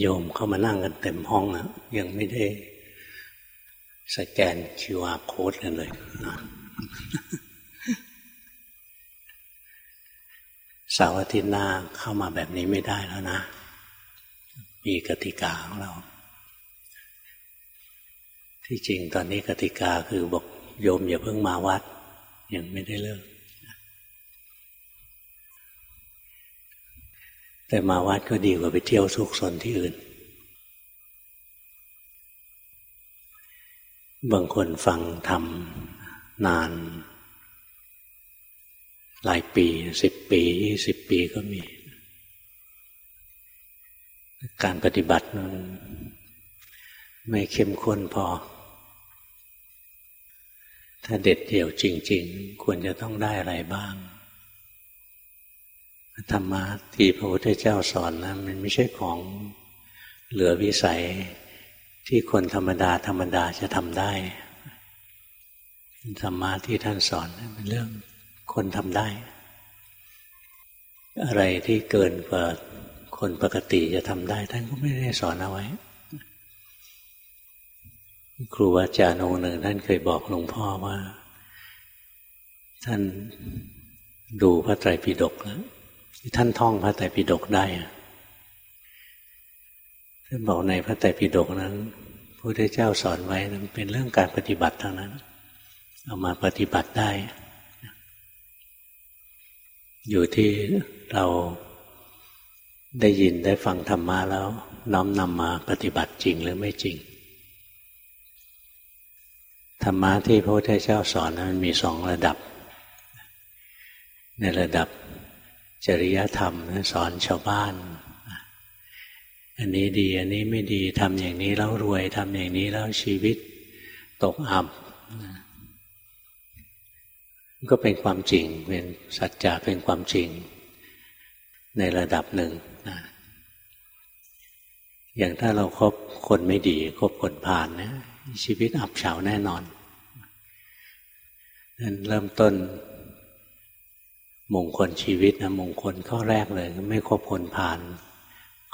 โยมเข้ามานั่งกันเต็มห้องนะยังไม่ได้สแกน QR โค้ดกันเลยนะเสาร์อาทิตย์หน้าเข้ามาแบบนี้ไม่ได้แล้วนะ มีกติกาของเรา ที่จริงตอนนี้กติกาคือบอกโยมอย่าเพิ่งมาวัด ยังไม่ได้เลิก แต่มาวัดก็ดีกว่าไปเที่ยวสุกสนที่อื่น บางคนฟังทำนาน หลายปีสิบปียี่สิบปีก็มี การปฏิบัตินั้นไม่เข้มข้นพอ ถ้าเด็ดเดี่ยวจริง ๆ ควรจะต้องได้อะไรบ้าง ธรรมะที่พระพุทธเจ้าสอนนะมันไม่ใช่ของเหลือวิสัยที่คนธรรมดา ธรรมดาจะทำได้ธรรมะที่ท่านสอนเป็นเรื่องคนทำได้ อะไรที่เกินกว่าคนปกติจะทำได้ ท่านก็ไม่ได้สอนเอาไว้ ครูอาจารย์องค์หนึ่งท่านเคยบอกหลวงพ่อว่า ท่านดูพระไตรปิฎกแล้ว ท่านท่องพระไตรปิฎกได้ท่านบอกในพระไตรปิฎกนั้นพระพุทธเจ้าสอนไว้นั้นเป็นเรื่องการปฏิบัติทางนั้น เอามาปฏิบัติได้ อยู่ที่เราได้ยินได้ฟังธรรมะแล้ว น้อมนำมาปฏิบัติจริงหรือไม่จริงธรรมะที่พระพุทธเจ้าสอนนั้นมีสองระดับ ในระดับ จริยธรรมสอนชาวบ้าน อันนี้ดีอันนี้ไม่ดีทำอย่างนี้แล้วรวยทำอย่างนี้แล้วชีวิตตกอับก็เป็นความจริง เป็นสัจจะเป็นความจริง ในระดับหนึ่งนะอย่างถ้าเราครบคนไม่ดีคบคนผ่านนะชีวิตอับเฉาแน่นอนนั้นเริ่มต้น มงคลชีวิตนะมงคลข้อแรกเลยไม่คบคนผ่าน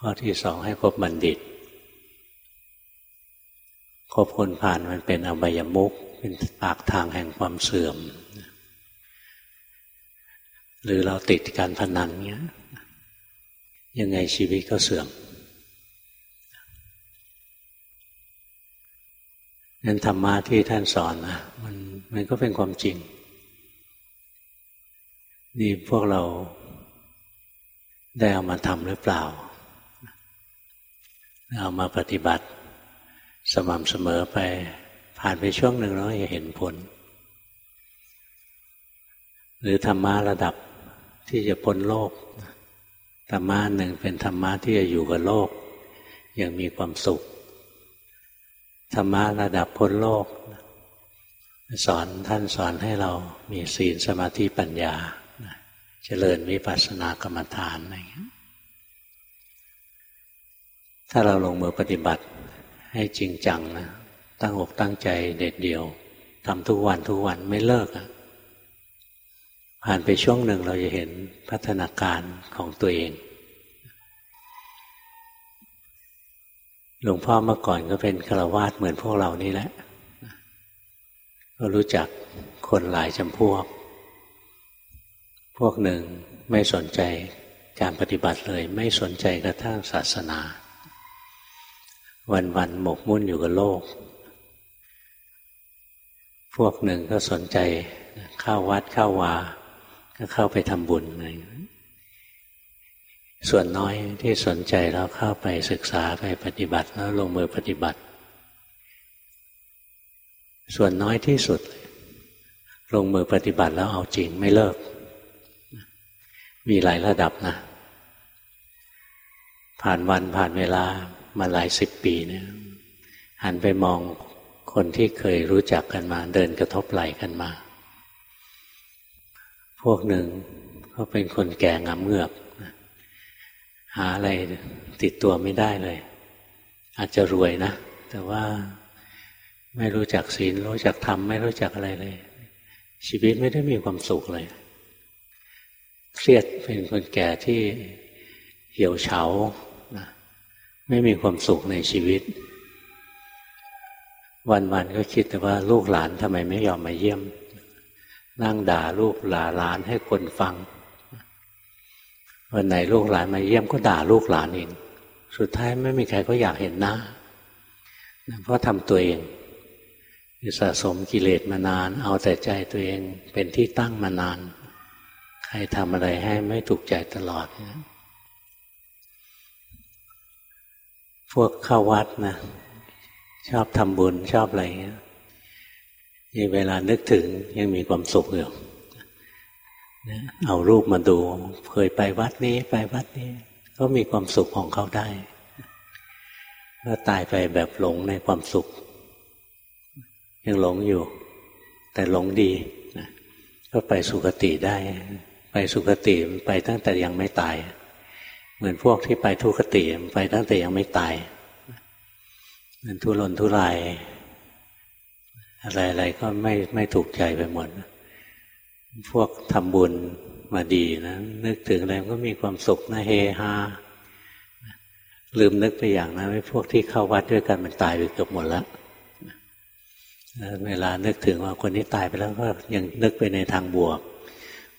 ข้อที่สองให้คบบัณฑิตคบคนผ่านมันเป็นอบายมุกเป็นปากทางแห่งความเสื่อม หรือเราติดการพนันเงี้ยยังไงชีวิตก็เสื่อมนั้นธรรมะที่ท่านสอนนะมันมันก็เป็นความจริง นี่พวกเราได้เอามาทำหรือเปล่า เอามาปฏิบัติ สม่ำเสมอไป ผ่านไปช่วงหนึ่งแล้วจะเห็นผล หรือธรรมะระดับที่จะพ้นโลกธรรมะหนึ่งเป็นธรรมะที่จะอยู่กับโลกยังมีความสุข ธรรมะระดับพ้นโลก สอนท่านสอนให้เรามีศีลสมาธิปัญญา เจริญวิปัสสนากรรมฐานอะไรอย่างี้ถ้าเราลงมือปฏิบัติให้จริงจังนะตั้งอกตั้งใจเด็ดเดียวทำทุกวันทุกวันไม่เลิกอะผ่านไปช่วงหนึ่งเราจะเห็นพัฒนาการของตัวเอง หลวงพ่อเมื่อก่อนก็เป็นฆราวาสเหมือนพวกเรานี่แหละ ก็รู้จักคนหลายจำพวก พวกหนึ่งไม่สนใจการปฏิบัติเลย ไม่สนใจกระทั่งศาสนา วันๆหมกมุ่นอยู่กับโลก พวกหนึ่งก็สนใจเข้าวัดเข้าวา ก็เข้าไปทำบุญอะไรส่วนน้อยที่สนใจแล้วเข้าไปศึกษาไปปฏิบัติแล้วลงมือปฏิบัติ ส่วนน้อยที่สุด ลงมือปฏิบัติแล้วเอาจริงไม่เลิก มีหลายระดับนะ ผ่านวันผ่านเวลามาหลายสิบปีเนี่ยหันไปมองคนที่เคยรู้จักกันมา เดินกระทบไหลกันมา พวกหนึ่งเขาเป็นคนแก่งามเงือกหาอะไรติดตัวไม่ได้เลย อาจจะรวยนะ แต่ว่าไม่รู้จักศีลรู้จักธรรมไม่รู้จักอะไรเลย ชีวิตไม่ได้มีความสุขเลย เครียดเป็นคนแก่ที่เหี่ยวเฉาไม่มีความสุขในชีวิต วันๆก็คิดแต่ว่าลูกหลานทำไมไม่ยอมมาเยี่ยม นั่งด่าลูกหลาหลานให้คนฟัง วันไหนลูกหลานมาเยี่ยมก็ด่าลูกหลานเองสุดท้ายไม่มีใครก็อยากเห็นหน้า เพราะทำตัวเองสะสมกิเลสมานาน เอาแต่ใจตัวเองเป็นที่ตั้งมานาน ใครทำอะไรให้ไม่ถูกใจตลอด พวกเข้าวัดนะ ชอบทำบุญชอบอะไรเงี้ยเวลานึกถึงยังมีความสุขอยู่เอารูปมาดู เคยไปวัดนี้ไปวัดนี้ ก็มีความสุขของเขาได้ก็ตายไปแบบหลงในความสุข ยังหลงอยู่ แต่หลงดีก็ไปสุคติได้ สุคติไปตั้งแต่ยังไม่ตาย เหมือนพวกที่ไปทุคติไปตั้งแต่ยังไม่ตายมันทุรนทุราย อะไรๆก็ไม่ไม่ถูกใจไปหมด พวกทำบุญมาดีนะ นึกถึงอะไรก็มีความสุขนะเฮฮาลืมนึกไปอย่างนะไม่พวกที่เข้าวัดด้วยกันมันตายไปเกือบหมดแล้วเวลานึกถึงว่าคนนี้ตายไปแล้วก็ยังนึกไปในทางบวก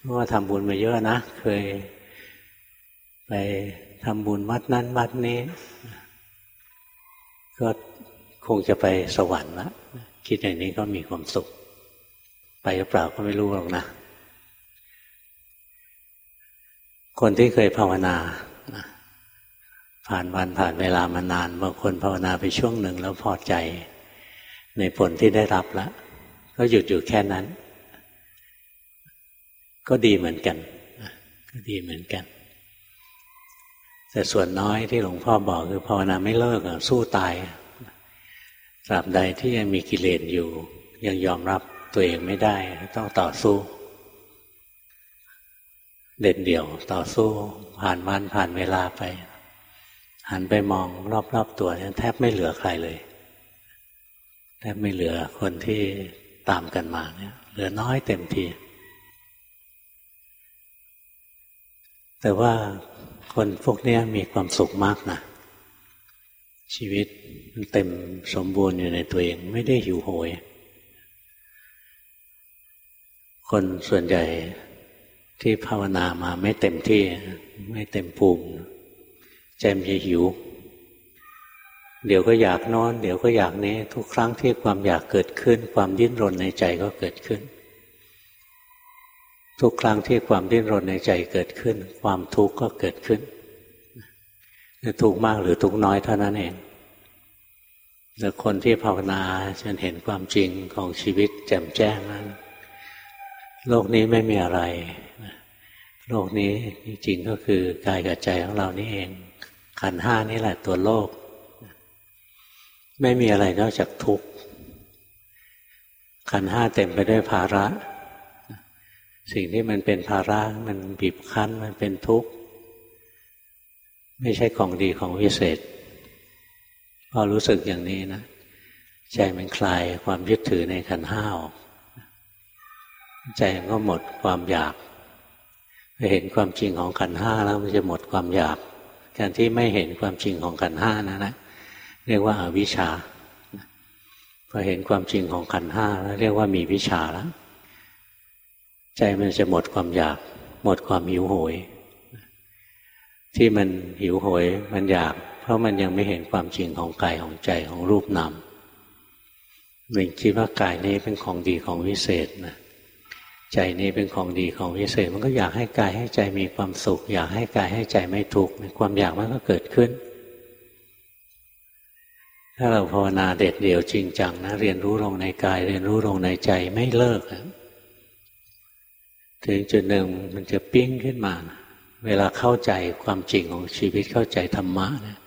เพราะว่าทำบุญมาเยอะนะ เคยไปทำบุญวัดนั้นวัดนี้ ก็คงจะไปสวรรค์ละคิดอย่างนี้ก็มีความสุข ไปหรือเปล่าก็ไม่รู้หรอกนะ คนที่เคยภาวนา ผ่านวันผ่านเวลามานานบางคนภาวนาไปช่วงหนึ่งแล้วพอใจ ในผลที่ได้รับแล้วก็หยุดอยู่แค่นั้น ก็ดีเหมือนกันก็ดีเหมือนกัน แต่ส่วนน้อยที่หลวงพ่อบอกคือภาวนาไม่เลิกสู้ตายตราบใดที่ยังมีกิเลสอยู่ ยังยอมรับตัวเองไม่ได้ ต้องต่อสู้ เด็ดเดี่ยวต่อสู้ ผ่านวันผ่านเวลาไป หันไปมองรอบๆตัวแทบไม่เหลือใครเลยแทบไม่เหลือคนที่ตามกันมาเนี่ย เหลือน้อยเต็มที แต่ว่าคนพวกนี้มีความสุขมากนะชีวิตมันเต็มสมบูรณ์อยู่ในตัวเอง ไม่ได้หิวโหย คนส่วนใหญ่ที่ภาวนามาไม่เต็มที่ ไม่เต็มภูมิใจมันจะหิว เดี๋ยวก็อยากนอน เดี๋ยวก็อยากนี้ ทุกครั้งที่ความอยากเกิดขึ้น ความดิ้นรนในใจก็เกิดขึ้น ทุกครั้งที่ความดิ้นรนในใจเกิดขึ้น ความทุกข์ก็เกิดขึ้นจะทุกข์มากหรือทุกข์น้อยเท่านั้นเองแต่คนที่ภาวนาจนเห็นความจริงของชีวิตแจ่มแจ้งนั้น โลกนี้ไม่มีอะไร โลกนี้จริงก็คือกายกับใจของเรานี่เอง ขันห้านี่แหละตัวโลก ไม่มีอะไรนอกจากทุกข์ขันห้าเต็มไปด้วยภาระ สิ่งที่มันเป็นภาระมันบีบคั้นมันเป็นทุกข์ ไม่ใช่ของดีของวิเศษพอรู้สึกอย่างนี้นะใจมันคลายความยึดถือในขันห้าออกใจก็หมดความอยากไปเห็นความจริงของขันห้าแล้วมันจะหมดความอยาก การที่ไม่เห็นความจริงของขันห้านะนะเรียกว่าอาวิชชาพอเห็นความจริงของขันห้าแล้วเรียกว่ามีวิชาแล้ว ใจมันจะหมดความอยาก หมดความหิวโหย ที่มันหิวโหยมันอยาก เพราะมันยังไม่เห็นความจริงของกายของใจของรูปนามมันคิดว่ากายนี้เป็นของดีของวิเศษนะใจนี้เป็นของดีของวิเศษ มันก็อยากให้กายให้ใจมีความสุข อยากให้กายให้ใจไม่ทุกข์ความอยากมันก็เกิดขึ้น ถ้าเราภาวนาเด็ดเดี่ยวจริงจังนะเรียนรู้ลงในกาย เรียนรู้ลงในใจไม่เลิก ถึงจุดหนึ่งมันจะปิ้งขึ้นมา เวลาเข้าใจความจริงของชีวิตเข้าใจธรรมะนะ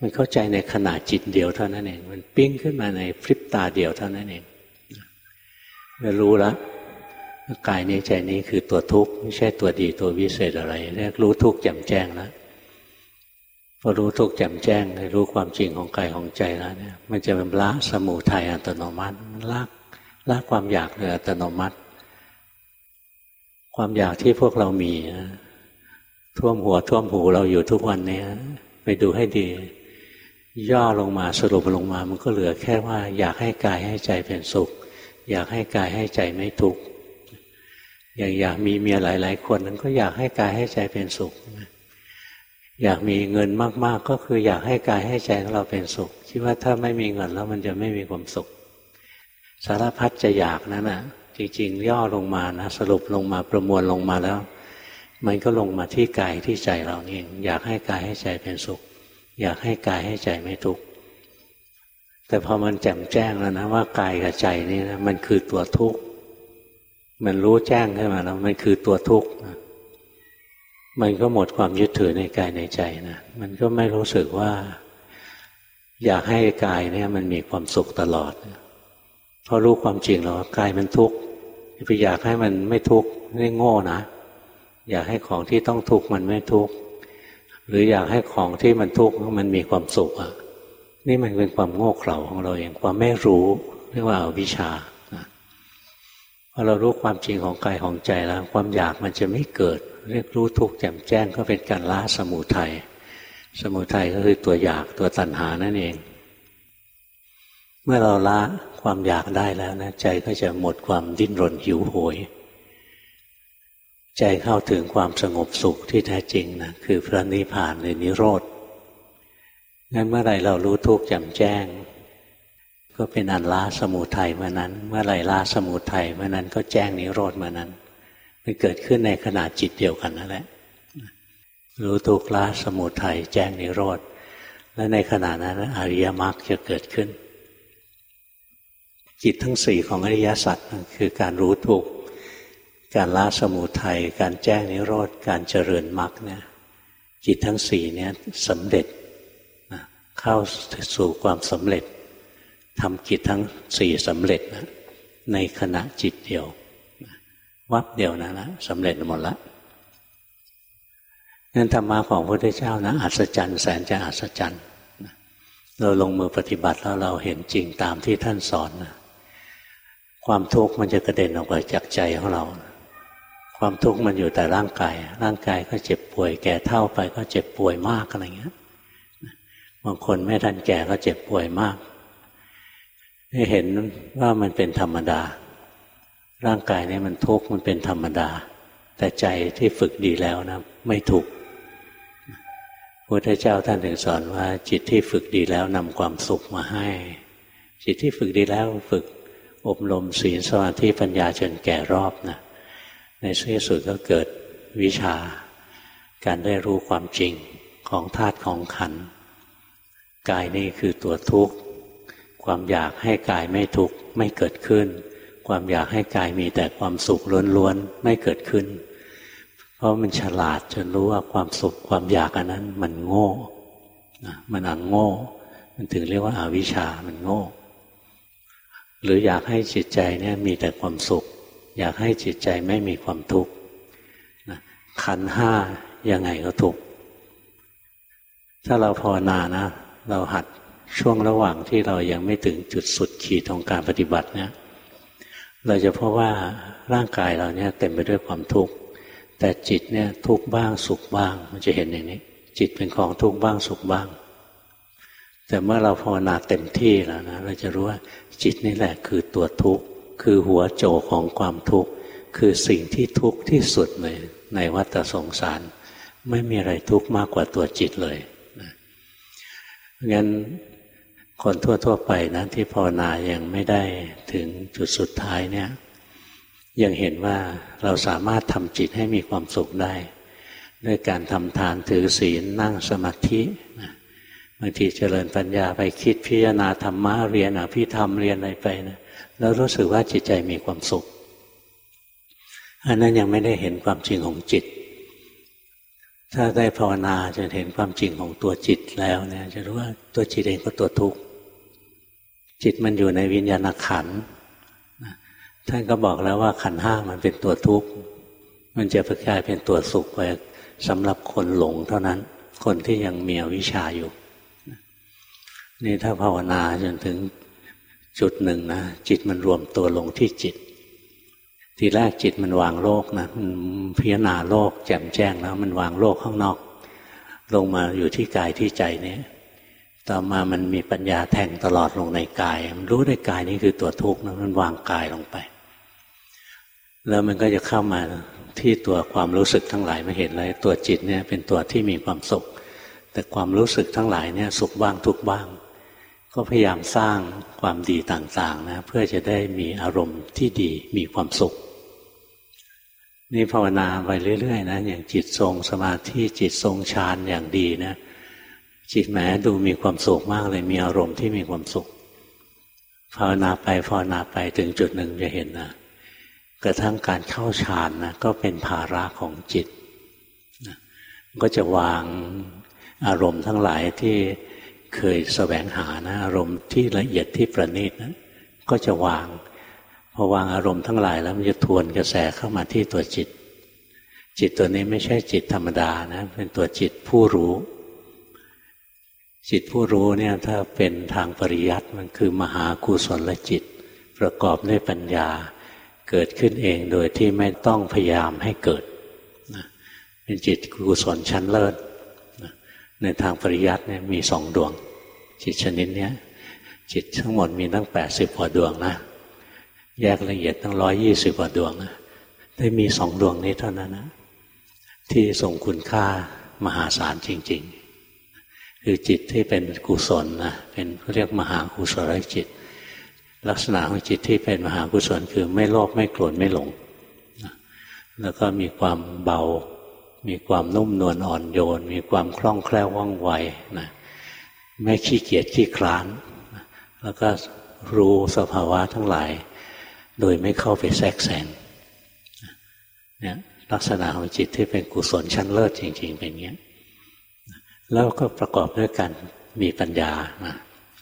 มันเข้าใจในขณะจิตเดียวเท่านั้นเอง มันปิ้งขึ้นมาในพริบตาเดียวเท่านั้นเองเรารู้แล้วกายนี้ใจนี้คือตัวทุกข์ไม่ใช่ตัวดีตัววิเศษอะไรเรียกรู้ทุกข์แจ่มแจ้งแล้วพอรู้ทุกข์แจ่มแจ้งรู้ความจริงของกายของใจแล้วเนี่ย มันจะเป็นละสมุทัยอัตโนมัติละละความอยากโดยอัตโนมัติ ความอยากที่พวกเรามีท่วมหัวท่วมหูเราอยู่ทุกวันนี้ไปดูให้ดี ย่อลงมาสรุปลงมา มันก็เหลือแค่ว่า อยากให้กายให้ใจเป็นสุข อยากให้กายให้ใจไม่ทุกข์อย่างอยากมีเมียหลาย ๆ คนนั้นก็อยากให้กายให้ใจเป็นสุข อยากมีเงินมาก ๆ ก็คืออยากให้กายให้ใจของเราเป็นสุข คิดว่าถ้าไม่มีเงินแล้วมันจะไม่มีความสุข สารพัดจะอยากนั้นนะ จริงๆ ย่อลงมานะสรุปลงมาประมวลลงมาแล้ว มันก็ลงมาที่กายที่ใจเราเอง อยากให้กายให้ใจเป็นสุข อยากให้กายให้ใจไม่ทุกข์แต่พอมันแจ่มแจ้งแล้วนะว่ากายกับใจนี่นะมันคือตัวทุกข์มันรู้แจ้งขึ้นมาแล้วมันคือตัวทุกข์มันก็หมดความยึดถือในกายในใจนะมันก็ไม่รู้สึกว่า อยากให้กายเนี่ยมันมีความสุขตลอดเพราะรู้ความจริงแล้วกายมันทุกข์ ไปอยากให้มันไม่ทุกข์นี่โง่นะ อยากให้ของที่ต้องทุกข์มันไม่ทุกข์หรืออยากให้ของที่มันทุกข์มันมีความสุขอะนี่มันเป็นความโง่เขลาของเราเองความไม่รู้เรียกว่าอวิชชาพอเรารู้ความจริงของกายของใจแล้ว ความอยากมันจะไม่เกิด เรียกรู้ทุกข์แจ่มแจ้งก็เป็นการละสมุทัยสมุทัยก็คือตัวอยากตัวตัณหานั่นเอง เมื่อเราละความอยากได้แล้วนะใจก็จะหมดความดิ้นรนหิวโหยใจเข้าถึงความสงบสุขที่แท้จริงนะคือพระนิพพานหรือนิโรธงั้นเมื่อไรเรารู้ทุกข์แจ่มแจ้ง ก็เป็นอันละสมุทัยเมื่อนั้น เมื่อไรละสมุทัยเมื่อนั้นก็แจ้งนิโรธเมื่อนั้นมันเกิดขึ้นในขณะจิตเดียวกันนั่นแหละ รู้ทุกละสมุทัยแจ้งนิโรธและในขณะนั้นอริยมรรคจะเกิดขึ้น จิตทั้งสี่ของอริยสัจคือการรู้ทุกการละสมุทัยการแจ้งนิโรธการเจริญมรรคเนี่ยจิตทั้งสี่เนี่ยสำเร็จเข้าสู่ความสำเร็จทำกิจทั้งสี่สำเร็จนะในขณะจิตเดียว วับเดียวนะนะสำเร็จหมดละนั่นธรรมะของพระพุทธเจ้านะอัศจรรย์แสนจะอัศจรรย์เราลงมือปฏิบัติแล้วเราเห็นจริงตามที่ท่านสอนนะ ความทุกข์มันจะกระเด็นออกไปจากใจของเรา ความทุกข์มันอยู่แต่ร่างกาย ร่างกายก็เจ็บป่วย แก่เท่าไปก็เจ็บป่วยมากอะไรเงี้ยบางคนไม่ทันแก่ก็เจ็บป่วยมากให้เห็นว่ามันเป็นธรรมดา ร่างกายนี้มันทุกข์มันเป็นธรรมดา แต่ใจที่ฝึกดีแล้วนะ ไม่ทุกข์พระพุทธเจ้าท่านถึงสอนว่า จิตที่ฝึกดีแล้วนำความสุขมาให้ จิตที่ฝึกดีแล้วฝึก อบรมศีลสมาธิปัญญาจนแก่รอบนะในที่สุดก็เกิดวิชา การได้รู้ความจริงของธาตุของขันกายนี่คือตัวทุกข์ ความอยากให้กายไม่ทุกข์ไม่เกิดขึ้น ความอยากให้กายมีแต่ความสุขล้วนๆไม่เกิดขึ้น เพราะมันฉลาดจนรู้ว่าความสุขความอยากอันนั้นมันโง่มันอังโง่ มันถึงเรียกว่าอาวิชามันโง่ หรืออยากให้จิตใจเนี่ยมีแต่ความสุข อยากให้จิตใจไม่มีความทุกข์ขันห้ายังไงก็ทุกข์ถ้าเราภาวนานะ เราหัดช่วงระหว่างที่เรายังไม่ถึงจุดสุดขีดของการปฏิบัติเนี่ยเราจะพบว่าร่างกายเราเนี่ยเต็มไปด้วยความทุกข์แต่จิตเนี่ยทุกข์บ้างสุขบ้าง มันจะเห็นอย่างนี้ จิตเป็นของทุกข์บ้างสุขบ้าง แต่เมื่อเราภาวนาเต็มที่แล้วนะเราจะรู้ว่า จิตนี่แหละคือตัวทุกข์ คือหัวโจของความทุกข์ คือสิ่งที่ทุกข์ที่สุดเลยในวัฏสงสาร ไม่มีอะไรทุกข์มากกว่าตัวจิตเลยนะงั้นคนทั่ว ๆ ไปนะที่ภาวนายังไม่ได้ถึงจุดสุดท้ายเนี่ยยังเห็นว่าเราสามารถทำจิตให้มีความสุขได้ ด้วยการทำทานถือศีลนั่งสมาธิ บางทีเจริญปัญญาไปคิดพิจารณาธรรมะเรียนอภิธรรมเรียนอะไรไปนะแล้วรู้สึกว่าจิตใจมีความสุข อันนั้นยังไม่ได้เห็นความจริงของจิต ถ้าได้ภาวนาจะเห็นความจริงของตัวจิตแล้วเนี่ยจะรู้ว่าตัวจิตเองก็ตัวทุกข์จิตมันอยู่ในวิญญาณขันท่านก็บอกแล้วว่าขันห้ามันเป็นตัวทุกข์มันจะกลายเป็นตัวสุขไปสำหรับคนหลงเท่านั้น คนที่ยังมีอวิชชาอยู่ นี่ถ้าภาวนาจนถึงจุดหนึ่งนะจิตมันรวมตัวลงที่จิต ทีแรกจิตมันวางโลกนะมันพิจารณาโลก แจ่มแจ้งแล้ว มันวางโลกข้างนอก ลงมาอยู่ที่กายที่ใจนี่ยต่อมามันมีปัญญาแทงตลอดลงในกาย มันรู้ได้กายนี้คือตัวทุกข์นะมันวางกายลงไป แล้วมันก็จะเข้ามาที่ตัวความรู้สึกทั้งหลายมาเห็นเลย ตัวจิตเนี่ยเป็นตัวที่มีความสุข แต่ความรู้สึกทั้งหลายเนี่ยสุขบ้างทุกบ้าง ก็พยายามสร้างความดีต่างๆนะเพื่อจะได้มีอารมณ์ที่ดีมีความสุข นี่ภาวนาไปเรื่อยๆนะอย่างจิตทรงสมาธิจิตทรงฌานอย่างดีนะ จิตแหมดูมีความสุขมากเลยมีอารมณ์ที่มีความสุข ภาวนาไปภาวนาไปถึงจุดหนึ่งจะเห็นนะกระทั่งการเข้าฌานนะก็เป็นภาระของจิตนะก็จะวางอารมณ์ทั้งหลายที่ เคยสแสวงหานะอารมณ์ที่ละเอียดที่ประณีตนะก็จะวางพอวางอารมณ์ทั้งหลายแล้วมันจะทวนกระแสเข้ามาที่ตัวจิต จิตตัวนี้ไม่ใช่จิตธรรมดานะเป็นตัวจิตผู้รู้ จิตผู้รู้เนี่ยถ้าเป็นทางปริยัติมันคือมหากุศลจิต ประกอบด้วยปัญญาเกิดขึ้นเองโดยที่ไม่ต้องพยายามให้เกิดนะเป็นจิตกุศลชั้นเลิศนะในทางปริยัติเนี่ยมีสองดวง จิตชนิดนี้จิตทั้งหมดมีตั้งแปดสิบกว่าดวงนะ แยกละเอียดตั้งร้อยยี่สิบกว่าดวงนะได้มีสองดวงนี้เท่านั้นนะ ที่ทรงคุณค่ามหาศาลจริง ๆ คือจิตที่เป็นกุศลนะเป็นเรียกมหากุศลจิต ลักษณะของจิตที่เป็นมหากุศลคือไม่โลภไม่โกรธไม่หลง แล้วก็มีความเบา มีความนุ่มนวลอ่อนโยน มีความคล่องแคล่วว่องไวนะ ไม่ขี้เกียจขี้คลาน แล้วก็รู้สภาวะทั้งหลาย โดยไม่เข้าไปแทรกแซงเนี่ยลักษณะของจิตที่เป็นกุศลชั้นเลิศจริง ๆ เป็นอย่างนี้แล้วก็ประกอบด้วยกันมีปัญญานะ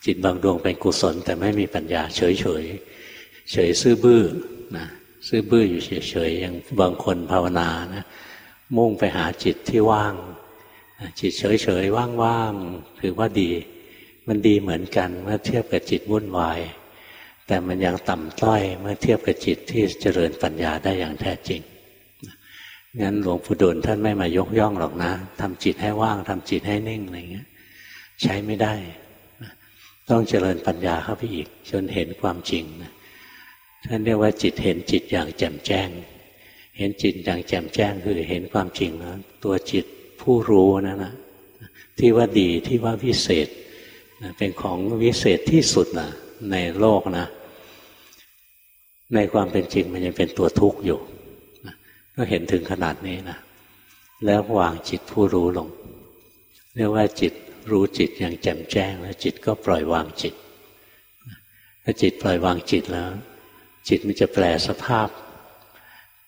จิตบางดวงเป็นกุศล แต่ไม่มีปัญญา เฉยเฉยเฉยซื่อบื้อนะซื่อบื้ออยู่เฉยเฉยอย่างบางคนภาวนานะมุ่งไปหาจิตที่ว่าง จิตเฉยเฉยว่างๆถือว่าดี มันดีเหมือนกันเมื่อเทียบกับจิตวุ่นวาย แต่มันยังต่ำต้อยเมื่อเทียบกับจิตที่เจริญปัญญาได้อย่างแท้จริงงั้นหลวงปู่ดูลท่านไม่มายกย่องหรอกนะทำจิตให้ว่างทำจิตให้นิ่งอะไรเงี้ย ใช้ไม่ได้ ต้องเจริญปัญญาเข้าไปอีก จนเห็นความจริงนะท่านเรียกว่าจิตเห็นจิตอย่างแจ่มแจ้ง เห็นจิตอย่างแจ่มแจ้งคือเห็นความจริงนะตัวจิต ผู้รู้นะนะที่ว่าดีที่ว่าวิเศษเป็นของวิเศษที่สุดนะในโลกนะ ในความเป็นจริงมันยังเป็นตัวทุกข์อยู่ก็เห็นถึงขนาดนี้นะแล้ววางจิตผู้รู้ลง เรียกว่าจิตรู้จิตอย่างแจ่มแจ้ง แล้วจิตก็ปล่อยวางจิตถ้าจิตปล่อยวางจิตแล้ว จิตมันจะแปลสภาพ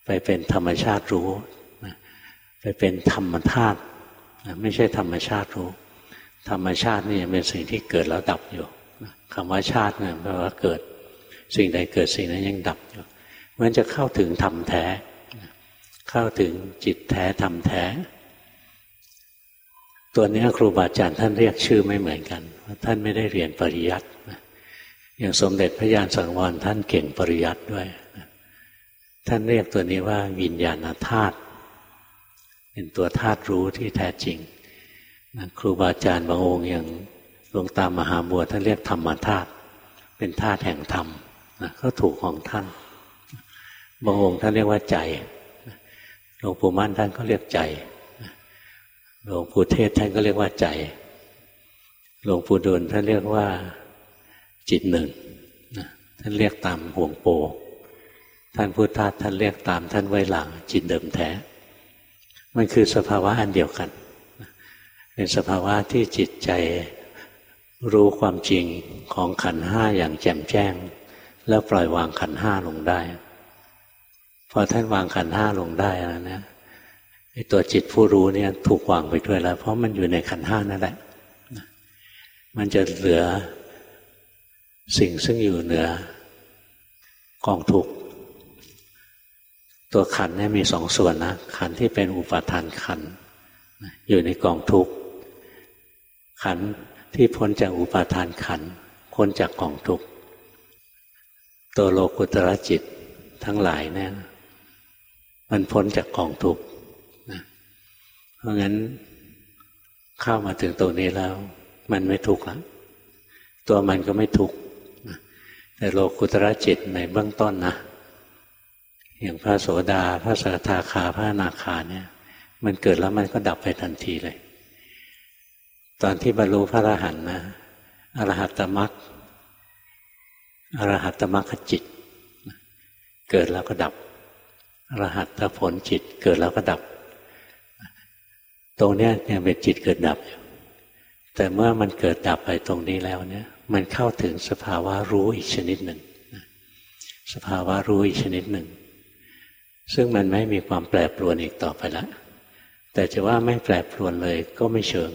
ไปเป็นธรรมชาติรู้ เป็นธรรมธาตุไม่ใช่ธรรมชาติรู้ ธรรมชาตินี่เป็นสิ่งที่เกิดแล้วดับอยู่คำว่าชาติเนี่ยแปลว่าเกิด สิ่งใดเกิดสิ่งนั้นยังดับอยู่มันจะเข้าถึงธรรมแท้ เข้าถึงจิตแท้ธรรมแท้ ตัวนี้ครูบาอาจารย์ท่านเรียกชื่อไม่เหมือนกัน ท่านไม่ได้เรียนปริยัติอย่างสมเด็จพระญาณสังวรท่านเก่งปริยัติด้วย ท่านเรียกตัวนี้ว่าวิญญาณธาตุ เป็นตัวธาตุรู้ที่แท้จริงครูบาอาจารย์บางองค์อย่างหลวงตามหาบัวท่านเรียกธรรมธาตุเป็นธาตุแห่งธรรมก็ถูกของท่าน บางองค์ท่านเรียกว่าใจหลวงปู่มั่นท่านก็เรียกใจหลวงปู่เทศท่านก็เรียกว่าใจหลวงปู่ดูลท่านเรียกว่าจิตหนึ่งท่านเรียกตามห่วงโป ท่านพุทธาท่านเรียกตามท่านไว้หลังจิตเดิมแท้ มันคือสภาวะอันเดียวกัน เป็นสภาวะที่จิตใจรู้ความจริงของขันห้าอย่างแจ่มแจ้ง แล้วปล่อยวางขันห้าลงได้ พอท่านวางขันห้าลงได้แล้วนะไอ้ตัวจิตผู้รู้เนี่ยถูกวางไปด้วยแล้ว เพราะมันอยู่ในขันห้านั่นแหละ มันจะเหลือสิ่งซึ่งอยู่เหนือกองทุก ตัวขันเนี่ยมีสองส่วนนะขันที่เป็นอุปาทานขันอยู่ในกองทุกข์ขันที่พ้นจากอุปาทานขันพ้นจากกองทุกข์ตัวโลกุตระจิตทั้งหลายเนี่ยมันพ้นจากกองทุกข์เพราะงั้นเข้ามาถึงตรงนี้แล้ว มันไม่ทุกข์แล้วตัวมันก็ไม่ทุกข์แต่โลกุตระจิตในเบื้องต้นนะ อย่างพระโสดา พระสกทาคา พระนาคาเนี่ย มันเกิดแล้วมันก็ดับไปทันทีเลย ตอนที่บรรลุพระอรหันต์นะอรหัตตมรรคอรหัตตมรรคจิต เกิดแล้วก็ดับอรหัตตผลจิตเกิดแล้วก็ดับ ตรงนี้ยังเป็นจิตเกิดดับอยู่แต่เมื่อมันเกิดดับไปตรงนี้แล้วเนี่ย มันเข้าถึงสภาวะรู้อีกชนิดหนึ่งสภาวะรู้อีกชนิดหนึ่ง ซึ่งมันไม่มีความแปรปรวนอีกต่อไปแล้วแต่จะว่าไม่แปรปรวนเลยก็ไม่เชิง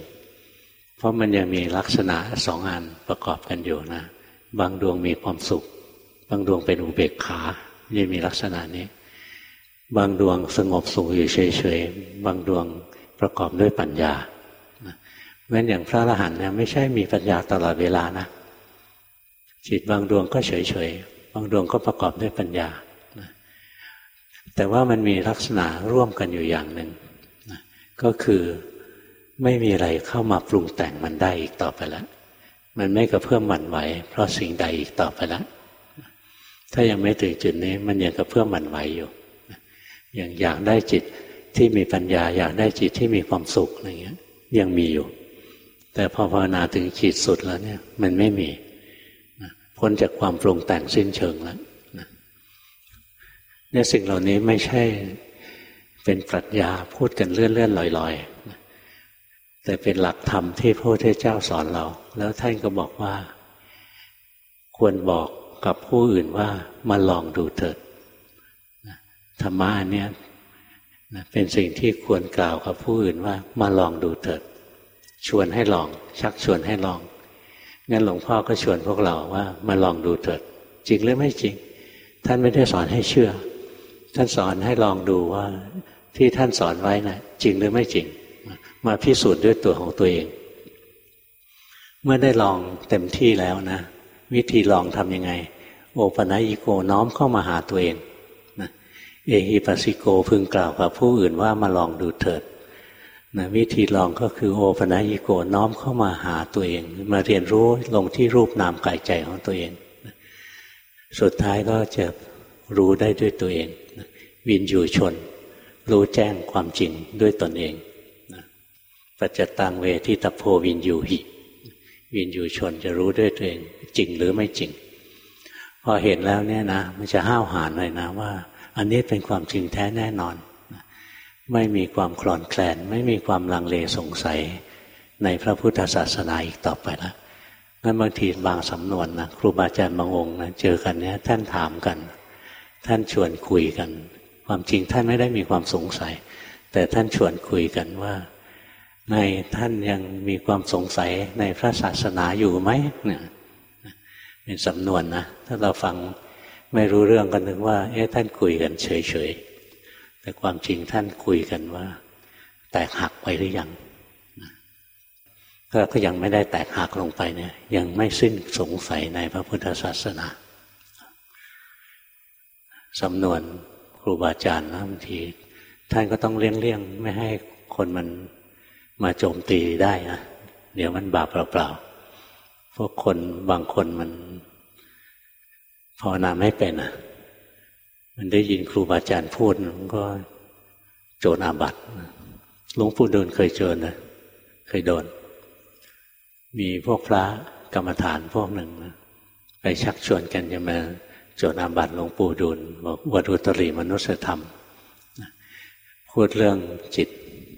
เพราะมันยังมีลักษณะสองอันประกอบกันอยู่นะ บางดวงมีความสุข บางดวงเป็นอุเบกขายังมีลักษณะนี้ บางดวงสงบสุขอยู่เฉยๆ บางดวงประกอบด้วยปัญญาแม้นอย่างพระอรหันต์เนี่ยไม่ใช่มีปัญญาตลอดเวลานะจิตบางดวงก็เฉยๆ บางดวงก็ประกอบด้วยปัญญา แต่ว่ามันมีลักษณะร่วมกันอยู่อย่างหนึ่งก็คือไม่มีอะไรเข้ามาปรุงแต่งมันได้อีกต่อไปแล้วมันไม่กระเพื่อมหวั่นไหวเพราะสิ่งใดอีกต่อไปแล้วถ้ายังไม่ถึงจุดนี้มันยังกระเพื่อมหวั่นไหวอยู่อย่างอยากได้จิตที่มีปัญญา อยากได้จิตที่มีความสุขอะไรเงี้ย ยังมีอยู่ แต่พอภาวนาถึงจิตสุดแล้วเนี่ย มันไม่มีพ้นจากความปรุงแต่งสิ้นเชิงแล้ว เนี่ยสิ่งเหล่านี้ไม่ใช่เป็นปรัชญาพูดกันเลื่อนเลื่อนลอยลอยแต่เป็นหลักธรรมที่พระพุทธเจ้าสอนเรา แล้วท่านก็บอกว่า ควรบอกกับผู้อื่นว่ามาลองดูเถิดธรรมะเนี่ยเป็นสิ่งที่ควรกล่าวกับผู้อื่นว่า มาลองดูเถิด ชวนให้ลอง ชักชวนให้ลองงั้นหลวงพ่อก็ชวนพวกเราว่า มาลองดูเถิด จริงหรือไม่จริง ท่านไม่ได้สอนให้เชื่อ ท่านสอนให้ลองดูว่าที่ท่านสอนไว้นะ่ะ จริงหรือไม่จริง มาพิสูจน์ด้วยตัวของตัวเอง เมื่อได้ลองเต็มที่แล้วนะ วิธีลองทำยังไง โอปนัญิโกน้อมเข้ามาหาตัวเองนะเอหิปัสสิโกพึงกล่าวกับผู้อื่นว่ามาลองดูเถิดนะวิธีลองก็คือโอปนัญิโกน้อมเข้ามาหาตัวเอง มาเรียนรู้ลงที่รูปนามกายใจของตัวเอง สุดท้ายก็จะรู้ได้ด้วยตัวเอง วินยูชน รู้แจ้งความจริงด้วยตนเองปัจจตังเวทิตโพวินยูหิ วินยูชนจะรู้ด้วยตัวเอง จริงหรือไม่จริง พอเห็นแล้วเนี่ยนะ มันจะห้าวหาญเลยนะว่า อันนี้เป็นความจริงแท้แน่นอน ไม่มีความคลอนแคลน ไม่มีความลังเลสงสัยในพระพุทธศาสนาอีกต่อไปแล้วงั้นบางทีบางสำนวนนะครูบาอาจารย์บางองค์นะเจอกันเนี่ยท่านถามกัน ท่านชวนคุยกัน ความจริงท่านไม่ได้มีความสงสัย แต่ท่านชวนคุยกันว่าในท่านยังมีความสงสัยในพระศาสนาอยู่ไหมเนี่ยเป็นสำนวนนะถ้าเราฟังไม่รู้เรื่องกันนึกว่า เอ๊ะท่านคุยกันเฉยๆแต่ความจริงท่านคุยกันว่า แตกหักไปหรือยังก็ยังไม่ได้แตกหักลงไปเนี่ย ยังไม่สิ้นสงสัยในพระพุทธศาสนาสำนวน ครูบาอาจารย์นะบางทีท่านก็ต้องเลี่ยงเลี่ยงไม่ให้คนมันมาโจมตีได้นะเดี๋ยวมันบาปเปล่าๆพวกคนบางคนมันภาวนาไม่เป็นอะ มันได้ยินครูบาอาจารย์พูดมันก็โจรอาบัตหลวงปู่ดินเคยเจอนะเคยโดน มีพวกพระกรรมฐานพวกหนึ่งนะไปชักชวนกันจะมา จดอาบัติหลวงปู่ดูลบอกวัตุตรีมนุษยธรรม พูดเรื่องจิต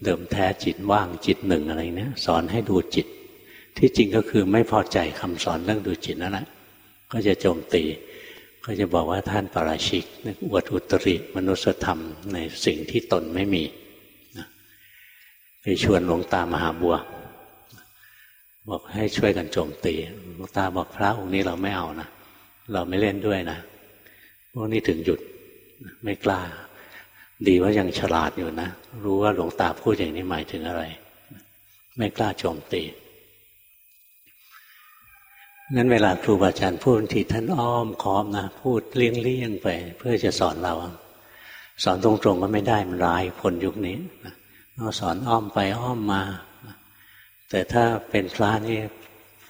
เดิมแท้จิตว่างจิตหนึ่งอะไรเนี้ยสอนให้ดูจิต ที่จริงก็คือไม่พอใจคำสอนเรื่องดูจิตนั่นแหละก็จะโจมตี ก็จะบอกว่าท่านปราชิกอวดอุตริมนุสธรรมในสิ่งที่ตนไม่มีไปชวนหลวงตามหาบัว บอกให้ช่วยกันโจมตีหลวงตาบอกพระองค์นี้เราไม่เอานะ เราไม่เล่นด้วยนะพวกนี้ถึงหยุดไม่กล้า ดีว่ายังฉลาดอยู่นะ รู้ว่าหลวงตาพูดอย่างนี้หมายถึงอะไร ไม่กล้าโจมตีนั้นเวลาครูบาอาจารย์พูดทีท่านอ้อมค้อมนะพูดเลี่ยงเลี่ยงไป เพื่อจะสอนเรา สอนตรงๆก็ไม่ได้มันร้ายคนยุคนี้เราสอนอ้อมไปอ้อมมา แต่ถ้าเป็นพระนี่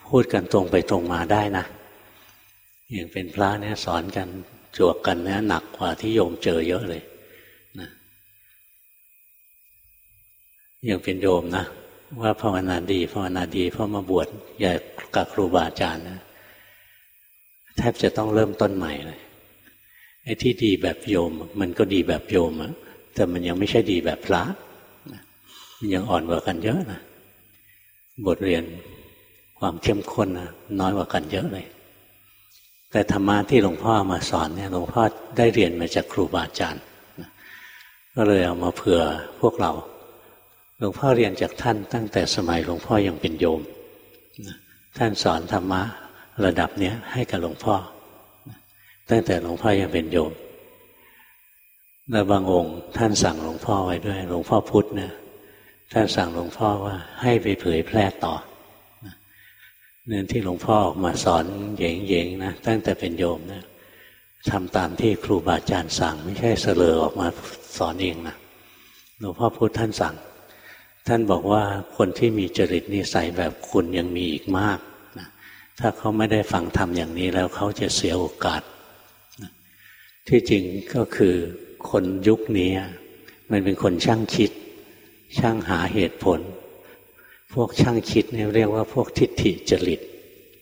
พูดกันตรงไปตรงมาได้นะ อย่างเป็นพระเนี่ยสอนกันจวกกันเนี่ยหนักกว่าที่โยมเจอเยอะเลยนะอย่างเป็นโยมนะว่าภาวนาดีภาวนาดีเพราะมาบวชอย่ากับครูบาอาจารย์นะแทบจะต้องเริ่มต้นใหม่เลยไอ้ที่ดีแบบโยม มันก็ดีแบบโยมอะแต่มันยังไม่ใช่ดีแบบพระมันยังอ่อนกว่ากันเยอะนะบทเรียนความเข้มข้นนะน้อยกว่ากันเยอะเลย แต่ธรรมะที่หลวงพ่อมาสอนเนี่ยหลวงพ่อได้เรียนมาจากครูบาอาจารย์ก็เลยเอามาเผื่อพวกเรา หลวงพ่อเรียนจากท่านตั้งแต่สมัยหลวงพ่อยังเป็นโยม ท่านสอนธรรมะระดับเนี้ยให้กับหลวงพ่อ ตั้งแต่หลวงพ่อยังเป็นโยมแล้วบางองค์ท่านสั่งหลวงพ่อไว้ด้วย หลวงพ่อพุธเนี่ยท่านสั่งหลวงพ่อว่าให้ไปเผยแพร่ต่อ เนื่องที่หลวงพ่อออกมาสอนเย่งๆนะตั้งแต่เป็นโยมนะทำตามที่ครูบาอาจารย์สั่ง ไม่ใช่เสลอออกมาสอนเองนะหลวงพ่อพุธท่านสั่ง ท่านบอกว่าคนที่มีจริตนิสัยแบบคุณยังมีอีกมากนะถ้าเขาไม่ได้ฟังทำอย่างนี้แล้วเขาจะเสียโอกาสนะที่จริงก็คือคนยุคนี้ มันเป็นคนช่างคิด ช่างหาเหตุผล พวกช่างคิดเนี่ยเรียกว่าพวกทิฏฐิจริต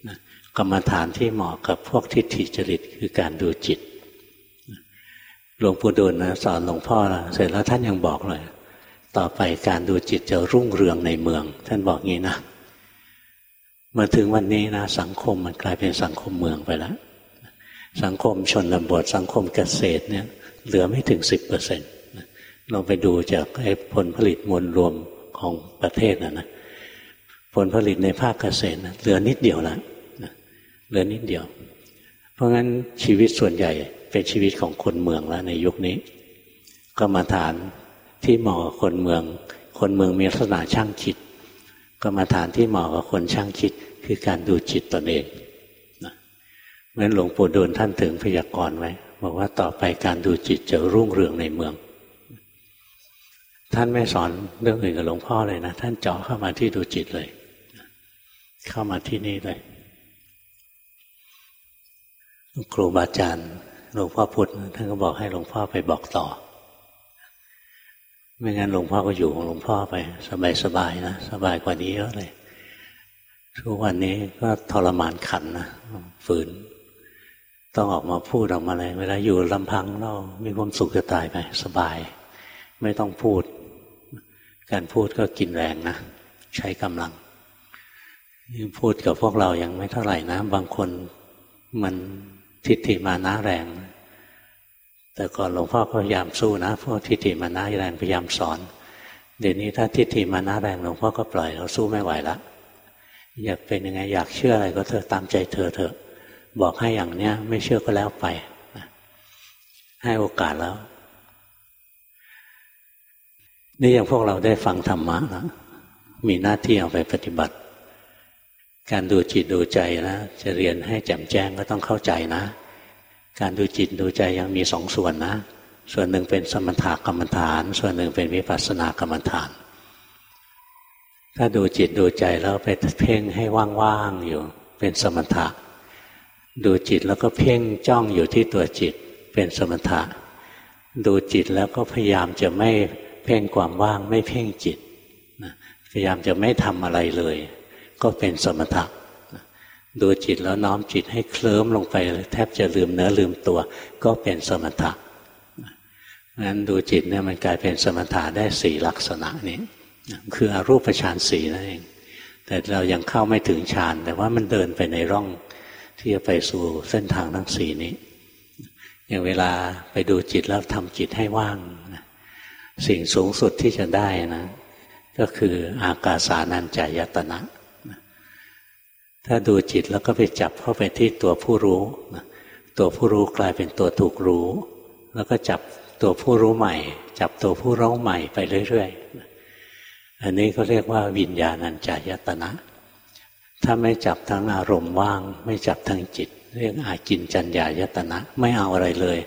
นะกรรมฐานที่เหมาะกับพวกทิฏฐิจริตคือการดูจิตหลวงปู่ดูลนะสอนหลวงพ่อเสร็จแล้วท่านยังบอกเลย ต่อไปการดูจิตจะรุ่งเรืองในเมือง ท่านบอกงี้นะมาถึงวันนี้นะสังคมมันกลายเป็นสังคมเมืองไปแล้วสังคมชนบทสังคมเกษตรเนี่ย เหลือไม่ถึงสิบเปอร์เซ็นต์เราไปดูจากไอ้ผลผลิตมวลรวมของประเทศนะนะ ผลผลิตในภาคเกษตรเหลือนิดเดียวละเหลือนิดเดียว เพราะงั้นชีวิตส่วนใหญ่เป็นชีวิตของคนเมืองแล้วในยุคนี้ ก็มาฐานที่เหมาะกับคนเมือง คนเมืองมีลักษณะช่างคิด ก็มาฐานที่เหมาะกับคนช่างคิด คือการดูจิตตนเองนะเพราะนั้นหลวงปู่ดูลท่านถึงพยากรณ์ไว้บอกว่าต่อไปการดูจิตจะรุ่งเรืองในเมือง ท่านไม่สอนเรื่องอื่นกับหลวงพ่อเลยนะ ท่านเจาะเข้ามาที่ดูจิตเลย เข้ามาที่นี่เลยครูบาอาจารย์หลวงพ่อพุธท่านก็บอกให้หลวงพ่อไปบอกต่อ ไม่งั้นหลวงพ่อก็อยู่ของหลวงพ่อไป สบายๆนะสบายกว่านี้เยอะเลยทุกวันนี้ก็ทรมานขันนะฝืน ต้องออกมาพูดออกมาอะไรเวลาอยู่ลำพังเรามีความสุขจะตายไป สบาย ไม่ต้องพูด การพูดก็กินแรงนะ ใช้กำลังยิ่ง พูดกับพวกเรายังไม่เท่าไหร่นะ บางคนมันทิฏฐิมานะแรง แต่ก่อนหลวงพ่อพยายามสู้นะพวกทิฏฐิมานะแรงพยายามสอน เดี๋ยวนี้ถ้าทิฏฐิมานะแรงหลวงพ่อก็ปล่อยเราสู้ไม่ไหวละอยากเป็นยังไงอยากเชื่ออะไรก็เธอตามใจเธอเถอะ บอกให้อย่างเนี้ย ไม่เชื่อก็แล้วไปให้โอกาสแล้ว นี่อย่างพวกเราได้ฟังธรรมะนะมีหน้าที่เอาไปปฏิบัติ การดูจิตดูใจนะจะเรียนให้แจ่มแจ้งก็ต้องเข้าใจนะ การดูจิตดูใจยังมีสองส่วนนะ ส่วนหนึ่งเป็นสมถกรรมฐาน ส่วนหนึ่งเป็นวิปัสสนากรรมฐาน ถ้าดูจิตดูใจแล้วไปเพ่งให้ว่างๆอยู่เป็นสมถะ ดูจิตแล้วก็เพ่งจ้องอยู่ที่ตัวจิตเป็นสมถะ ดูจิตแล้วก็พยายามจะไม่เพ่งความว่างไม่เพ่งจิตพยายามจะไม่ทำอะไรเลย ก็เป็นสมถะดูจิตแล้วน้อมจิตให้เคลิ้มลงไป แทบจะลืมเนื้อลืมตัว ก็เป็นสมถะงั้นดูจิตเนี่ยมันกลายเป็นสมถะได้สี่ลักษณะนี้คืออรูปฌานสี่นั่นเอง แต่เรายังเข้าไม่ถึงฌานแต่ว่ามันเดินไปในร่องที่จะไปสู่เส้นทางทั้งสี่นี้ อย่างเวลาไปดูจิตแล้วทำจิตให้ว่าง สิ่งสูงสุดที่จะได้นะ ก็คืออากาสานัญจายตนะ ถ้าดูจิตแล้วก็ไปจับเข้าไปที่ตัวผู้รู้ตัวผู้รู้กลายเป็นตัวถูกรู้ แล้วก็จับตัวผู้รู้ใหม่ จับตัวผู้รู้ใหม่ไปเรื่อยๆ อันนี้ก็เรียกว่าวิญญาณัญจายตนะ ถ้าไม่จับทั้งอารมณ์ว่าง ไม่จับทั้งจิต เรียกอากินจัญญายตนะ ไม่เอาอะไรเลย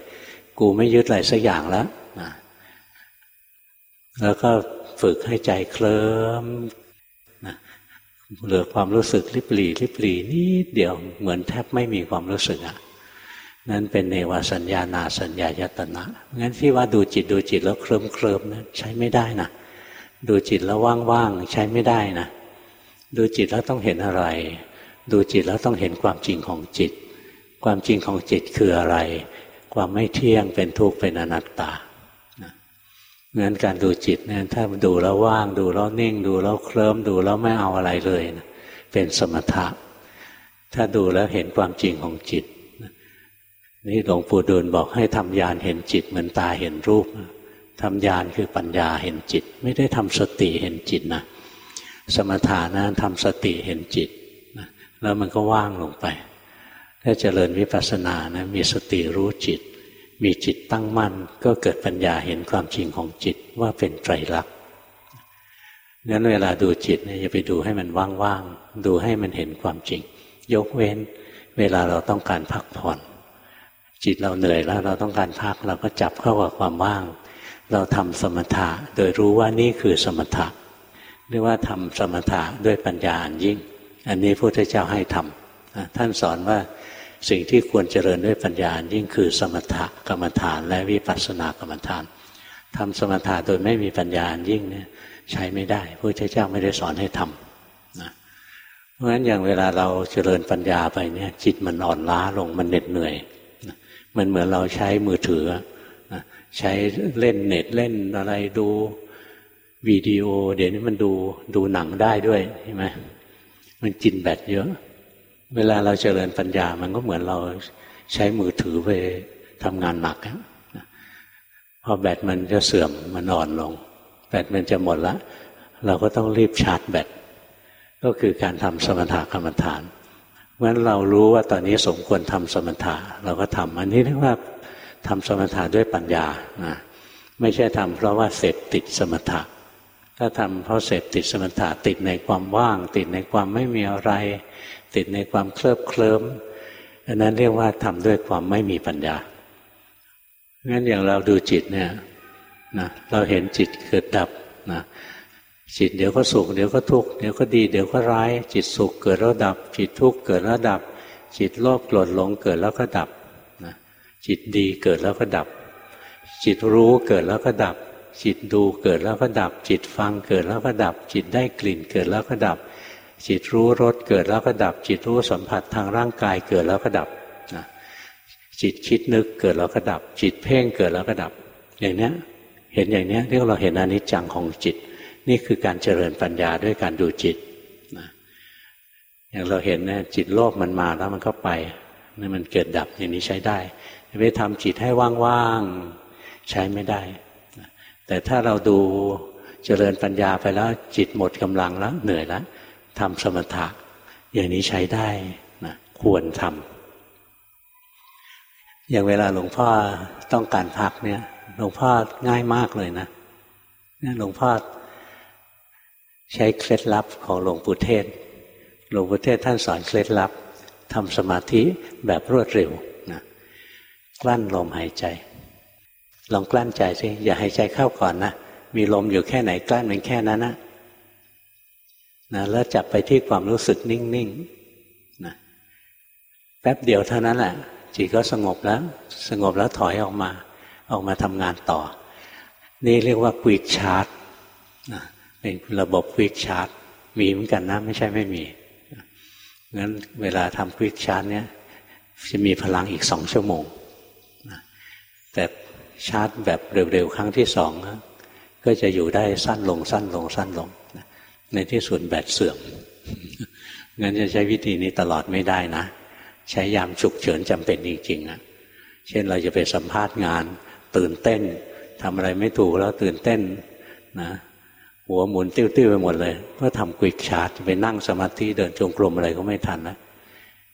กูไม่ยึดอะไรสักอย่างแล้วนะแล้วก็ฝึกให้ใจเคลิ้ม เหลือความรู้สึกลิบหลีลิบหลีนิดเดียวเหมือนแทบไม่มีความรู้สึกอะนั่นเป็นเนวสัญญานาสัญญายตนะงั้นที่ว่าดูจิตดูจิตแล้วเคลิมเคลิมนะใช้ไม่ได้นะดูจิตแล้วว่างๆใช้ไม่ได้นะดูจิตแล้วต้องเห็นอะไร ดูจิตแล้วต้องเห็นความจริงของจิต ความจริงของจิตคืออะไร ความไม่เที่ยงเป็นทุกข์เป็นอนัตตา งั้นการดูจิตเนี่ยถ้าดูแล้วว่างดูแล้วนิ่ง ดูแล้วเคลิ้มดูแล้วไม่เอาอะไรเลยนะเป็นสมถะ ถ้าดูแล้วเห็นความจริงของจิต นี่หลวงปู่ดูลบอกให้ทำยานเห็นจิตเหมือนตาเห็นรูปทำยานคือปัญญาเห็นจิต ไม่ได้ทำสติเห็นจิตนะสมถานะทำสติเห็นจิตแล้วมันก็ว่างลงไป ถ้าเจริญวิปัสสนานะมีสติรู้จิต มีจิตตั้งมั่น ก็เกิดปัญญาเห็นความจริงของจิตว่าเป็นไตรลักษณ์งั้นเวลาดูจิตเนี่ยอย่าไปดูให้มันว่างๆ ดูให้มันเห็นความจริง ยกเว้น เวลาเราต้องการพักผ่อน จิตเราเหนื่อยแล้วเราต้องการพักเราก็จับเข้ากับความว่าง เราทำสมถะโดยรู้ว่านี่คือสมถะเรียกว่าทำสมถะด้วยปัญญาอันยิ่ง อันนี้พระพุทธเจ้าให้ทำท่านสอนว่า สิ่งที่ควรเจริญด้วยปัญญายิ่งคือสมถะกรรมฐานและวิปัสสนากรรมฐานทำสมถะโดยไม่มีปัญญายิ่งเนี่ยใช้ไม่ได้พระเจ้าไม่ได้สอนให้ทำนะเพราะฉะนั้นอย่างเวลาเราเจริญปัญญาไปเนี่ย จิตมันอ่อนล้าลงมันเหน็ดเหนื่อยมันเหมือนเราใช้มือถือใช้เล่นเน็ตเล่นอะไรดูวิดีโอ เดี๋ยวนี้มันดูดูหนังได้ด้วยใช่ไหมมันกินแบตเยอะ เวลาเราเจริญปัญญา มันก็เหมือนเราใช้มือถือไปทำงานหนักพอแบตมันจะเสื่อมมันอ่อนลง แบตมันจะหมดละเราก็ต้องรีบชาร์จแบตก็คือการทำสมถะกรรมฐานเพราะฉะนั้นเรารู้ว่าตอนนี้สมควรทำสมถะเราก็ทำอันนี้เรียกว่าทำสมถะด้วยปัญญานะไม่ใช่ทำเพราะว่าเสพติดสมถะ ถ้าทำเพราะเสพติดสมถะติดในความว่าง ติดในความไม่มีอะไร ติดในความเคลิบเคลิ้มอันนั้นเรียกว่าทำด้วยความไม่มีปัญญา งั้นอย่างเราดูจิตเนี่ยนะเราเห็นจิตเกิดดับนะจิตเดี๋ยวก็สุขเดี๋ยวก็ทุกข์เดี๋ยวก็ดีเดี๋ยวก็ร้าย จิตสุขเกิดแล้วดับ จิตทุกข์เกิดแล้วดับ จิตโลภโกรธหลงเกิดแล้วก็ดับนะจิตดีเกิดแล้วก็ดับ จิตรู้เกิดแล้วก็ดับ จิตดูเกิดแล้วก็ดับ จิตฟังเกิดแล้วก็ดับ จิตได้กลิ่นเกิดแล้วก็ดับ จิตรู้รสเกิดแล้วก็ดับ จิตรู้สัมผัสทางร่างกายเกิดแล้วก็ดับนะจิตคิดนึกเกิดแล้วก็ดับ จิตเพ่งเกิดแล้วก็ดับ อย่างเนี้ยเห็นอย่างเนี้ยเรียกเราเห็นอนิจจังของจิต นี่คือการเจริญปัญญาด้วยการดูจิตนะอย่างเราเห็นนะจิตโลภมันมาแล้วมันก็ไปนี่มันเกิดดับอย่างนี้ใช้ได้ไปทำจิตให้ว่างๆใช้ไม่ได้ แต่ถ้าเราดูเจริญปัญญาไปแล้วจิตหมดกำลังแล้วเหนื่อยแล้ว ทำสมถะ อย่างนี้ใช้ได้นะควรทำอย่างเวลาหลวงพ่อต้องการพักเนี่ยหลวงพ่อง่ายมากเลยนะหลวงพ่อใช้เคล็ดลับของหลวงปู่เทศ หลวงปู่เทศท่านสอนเคล็ดลับทำสมาธิแบบรวดเร็วนะกลั้นลมหายใจ ลองกลั้นใจสิอย่าให้ใจเข้าก่อนนะมีลมอยู่แค่ไหนกลั้นเป็นแค่นั้นนะ นะแล้วจับไปที่ความรู้สึกนิ่งๆนะแป๊บเดียวเท่านั้นแหละจิตก็สงบแล้ว สงบแล้วถอยออกมา ออกมาทำงานต่อ นี่เรียกว่าควิกชาร์ตเป็นระบบควิกชาร์ตมีเหมือนกันนะไม่ใช่ไม่มีงั้นเวลาทำควิกชาร์ตเนี้ยจะมีพลังอีกสองชั่วโมง แต่ชาร์จแบบเร็วๆ ครั้งที่สอง ก็จะอยู่ได้สั้นลงสั้นลงสั้นลง ในที่สุดแบตเสื่อมงั้นจะใช้วิธีนี้ตลอดไม่ได้นะ ใช้ยามฉุกเฉินจำเป็นจริงๆนะเช่นเราจะไปสัมภาษณ์งาน ตื่นเต้นทำอะไรไม่ถูกแล้วตื่นเต้นนะหัวหมุนติ้วๆไปหมดเลยก็ทำควิกชาร์จไปนั่งสมาธิเดินจงกรมอะไรก็ไม่ทันนะ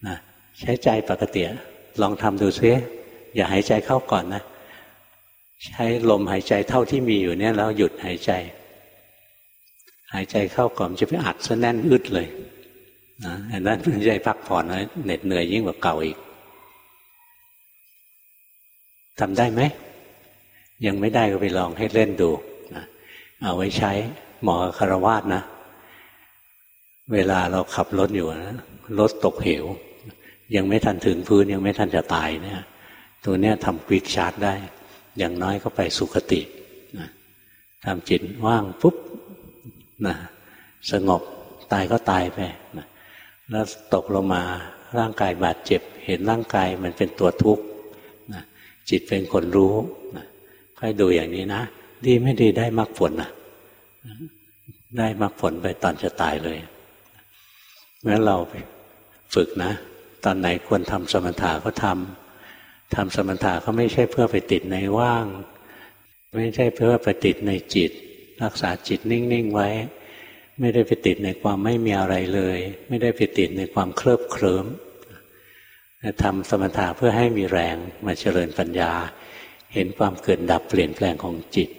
นะใช้ใจปกติลองทำดูซิอย่าหายใจเข้าก่อนนะ ใช้ลมหายใจเท่าที่มีอยู่เนี่ยแล้วหยุดหายใจ หายใจเข้าก่อนจะไปอัดซะแน่นอึดเลยนะอันนั้นไม่ใช่พักผ่อนนะเหน็ดเหนื่อยยิ่งกว่าเก่าอีกทำได้ไหม ยังไม่ได้ก็ไปลองให้เล่นดูนะเอาไว้ใช้หมอคารวาสนะ เวลาเราขับรถอยู่นะรถตกเหว ยังไม่ทันถึงพื้นยังไม่ทันจะตายเนี่ย ตัวเนี้ยทำควิกชาร์จได้ อย่างน้อยก็ไปสุคตินะทำจิตว่างปุ๊บ นะสงบตายก็ตายไปนะแล้วตกลงมาร่างกายบาดเจ็บ เห็นร่างกายมันเป็นตัวทุกข์นะจิตเป็นคนรู้นะค่อยดูอย่างนี้นะ ดีไม่ดีได้มรรคผลนะได้มรรคผลไปตอนจะตายเลยเมื่อเราฝึกนะ ตอนไหนควรทำสมถะก็ทำทำสมถะก็ไม่ใช่เพื่อไปติดในว่าง ไม่ใช่เพื่อไปติดในจิต รักษาจิตนิ่งๆไว้ ไม่ได้ไปติดในความไม่มีอะไรเลย ไม่ได้ไปติดในความเคลิบเคลิ้มทำสมถะเพื่อให้มีแรงมาเจริญปัญญา เห็นความเกิดดับเปลี่ยนแปลงของจิต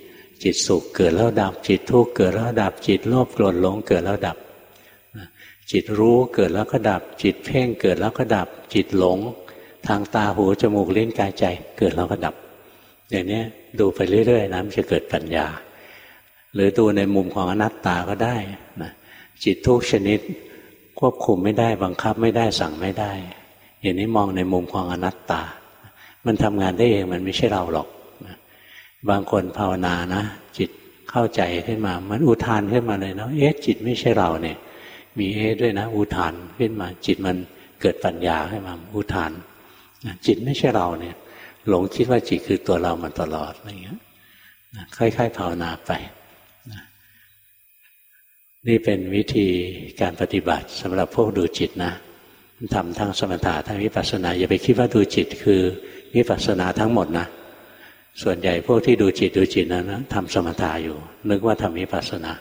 จิตสุขเกิดแล้วดับจิตทุกข์เกิดแล้วดับจิตโลภโกรธหลงเกิดแล้วดับ จิตรู้เกิดแล้วก็ดับ จิตเพ่งเกิดแล้วก็ดับ จิตหลง ทางตาหูจมูกลิ้นกายใจ เกิดแล้วก็ดับ อย่างนี้ดูไปเรื่อยๆนะมันจะเกิดปัญญา หรือดูในมุมของอนัตตาก็ได้นะจิตทุกชนิดควบคุมไม่ได้บังคับไม่ได้สั่งไม่ได้ อย่างนี้มองในมุมของอนัตตา มันทำงานได้เองมันไม่ใช่เราหรอกนะบางคนภาวนานะจิตเข้าใจขึ้นมา มันอุทานขึ้นมาเลยเนาะเอ๊ะจิตไม่ใช่เราเนี่ย มีเอด้วยนะ อุทานขึ้นมา จิตมันเกิดปัญญาขึ้นมาอุทานจิตไม่ใช่เราเนี่ย หลงคิดว่าจิตคือตัวเรามาตลอดอะไรเงี้ยค่อยๆภาวนาไป นี่เป็นวิธีการปฏิบัติสำหรับพวกดูจิตนะทำทั้งสมถะทั้งวิปัสสนา อย่าไปคิดว่าดูจิตคือวิปัสสนาทั้งหมดนะ ส่วนใหญ่พวกที่ดูจิตดูจิตนั้นนะทำสมถะอยู่ นึกว่าทำวิปัสสนา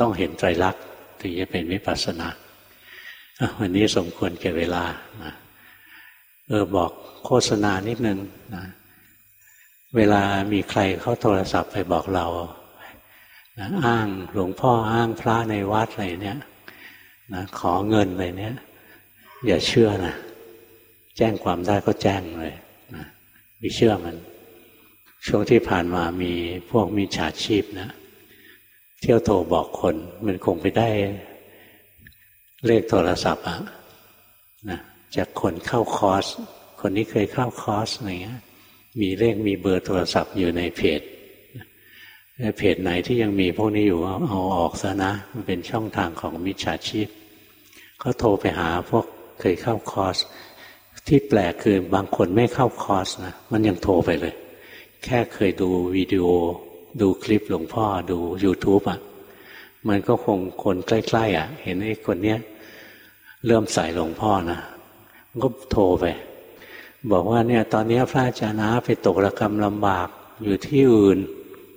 ต้องเห็นไตรลักษณ์ถึงจะเป็นวิปัสสนา วันนี้สมควรแก่เวลาเออบอกโฆษณานิดนึงนะเวลามีใครเขาโทรศัพท์ไปบอกเรา นะอ้างหลวงพ่ออ้างพระในวัดอะไรเนี่ยนะขอเงินอะไรเนี่ย อย่าเชื่อนะแจ้งความได้ก็แจ้งเลยนะอย่าเชื่อมัน ช่วงที่ผ่านมามีพวกมิจฉาชีพนะเที่ยวโทรบอกคน มันคงไปได้เลขโทรศัพท์อะนะจากคนเข้าคอร์สคนนี้เคยเข้าคอร์สอะไรเงี้ยมีเลขมีเบอร์โทรศัพท์อยู่ในเพจ เพจไหนที่ยังมีพวกนี้อยู่เอาออกซะนะ มันเป็นช่องทางของมิจฉาชีพเขาโทรไปหาพวกเคยเข้าคอร์สที่แปลกคือบางคนไม่เข้าคอร์สนะมันยังโทรไปเลย แค่เคยดูวิดีโอ ดูคลิปหลวงพ่อดู YouTube อะมันก็คงคนใกล้ๆอะ เห็นไอ้คนเนี้ยเริ่มใส่หลวงพ่อนะมันก็โทรไป บอกว่าเนี่ย ตอนนี้พระอาจารย์นะไปตกระกรรมลำบากอยู่ที่อื่น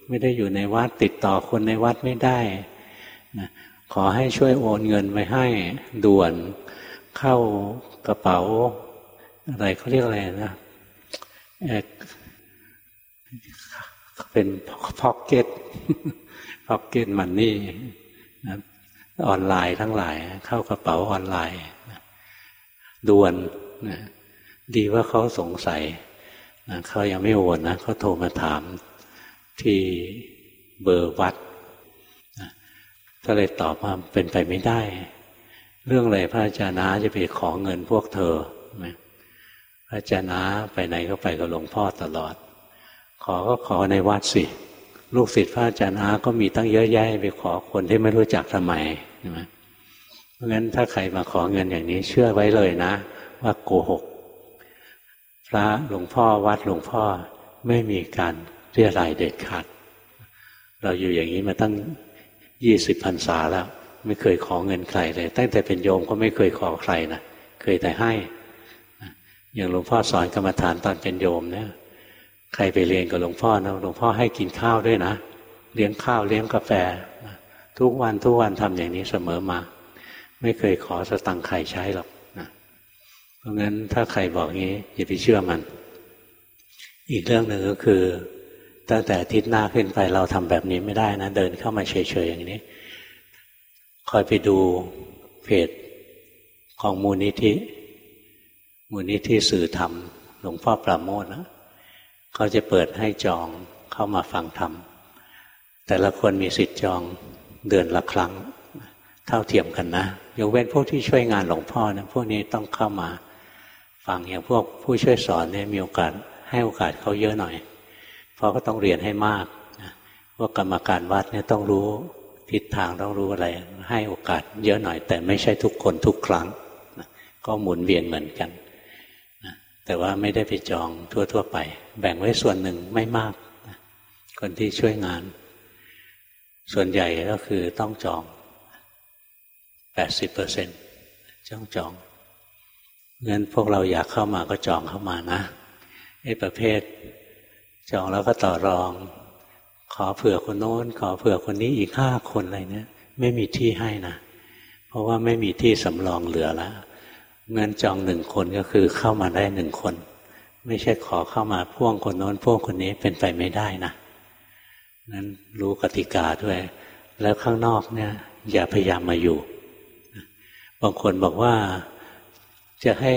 ไม่ได้อยู่ในวัดติดต่อคนในวัดไม่ได้นะขอให้ช่วยโอนเงินไปให้ด่วน เข้ากระเป๋า อะไรเขาเรียกอะไรนะเป็น pocket pocket money ออนไลน์ทั้งหลาย เข้ากระเป๋าออนไลน์ด่วนดีว่าเขาสงสัยเขายังไม่โอนนะเขาโทรมาถาม ที่เบอร์วัดก็เลยตอบว่าเป็นไปไม่ได้ เรื่องอะไรพระอาจารย์นาจะไปขอเงินพวกเธอพระอาจารย์นาไปไหนก็ไปกับหลวงพ่อตลอด ขอก็ขอในวัดสิ ลูกศิษย์พระอาจารย์อาก็มีตั้งเยอะแยะไปขอคนที่ไม่รู้จักทำไมใช่ไหมเพราะงั้นถ้าใครมาขอเงินอย่างนี้ เชื่อไว้เลยนะ ว่าโกหก พระหลวงพ่อวัดหลวงพ่อไม่มีการ เรียรายเด็ดขาด เราอยู่อย่างนี้มาตั้งยี่สิบพรรษาแล้ว ไม่เคยขอเงินใครเลย ตั้งแต่เป็นโยมก็ไม่เคยขอใครนะเคยแต่ให้อย่างหลวงพ่อสอนกรรมฐานตอนเป็นโยมเนี่ยใครไปเรียนกับหลวงพ่อนะหลวงพ่อให้กินข้าวด้วยนะเลี้ยงข้าวเลี้ยงกาแฟทุกวันทุกวันทำอย่างนี้เสมอมา ไม่เคยขอสตังค์ใครใช้หรอกนะเพราะงั้นถ้าใครบอกงี้อย่าไปเชื่อมัน อีกเรื่องหนึ่งก็คือ ตั้งแต่อาทิตย์หน้าขึ้นไปเราทำแบบนี้ไม่ได้นะ เดินเข้ามาเฉยๆอย่างนี้ คอยไปดูเพจของมูลนิธิ มูลนิธิสื่อธรรม หลวงพ่อปราโมทนะเขาจะเปิดให้จองเข้ามาฟังธรรม แต่ละคนมีสิทธิ์จองเดือนละครั้ง เท่าเทียมกันนะยกเว้นพวกที่ช่วยงานหลวงพ่อนะพวกนี้ต้องเข้ามาฟังอย่างพวกผู้ช่วยสอนเนี่ยมีโอกาสให้โอกาสเขาเยอะหน่อย พราะก็ต้องเรียนให้มากว่ากรรมการวัดเนี่ยต้องรู้ทิศทางต้องรู้อะไร ให้โอกาสเยอะหน่อย แต่ไม่ใช่ทุกคนทุกครั้งก็หมุนเวียนเหมือนกันแต่ว่าไม่ได้ไปจองทั่ว ๆ ไป แบ่งไว้ส่วนหนึ่งไม่มากคนที่ช่วยงาน ส่วนใหญ่ก็คือต้องจองแปดสิบเปอร์เซ็นต์จ้องจองงั้นพวกเราอยากเข้ามาก็จองเข้ามานะไอ้ประเภท จองแล้วก็ต่อรอง ขอเผื่อคนโน้น ขอเผื่อคนนี้อีกห้าคนอะไรเนี่ยไม่มีที่ให้นะ เพราะว่าไม่มีที่สำรองเหลือแล้วเงินจองหนึ่งคนก็คือเข้ามาได้หนึ่งคน ไม่ใช่ขอเข้ามาพ่วงคนโน้นพ่วงคนนี้เป็นไปไม่ได้นะนั้นรู้กติกาด้วย แล้วข้างนอกเนี่ย อย่าพยายามมาอยู่ บางคนบอกว่าจะให้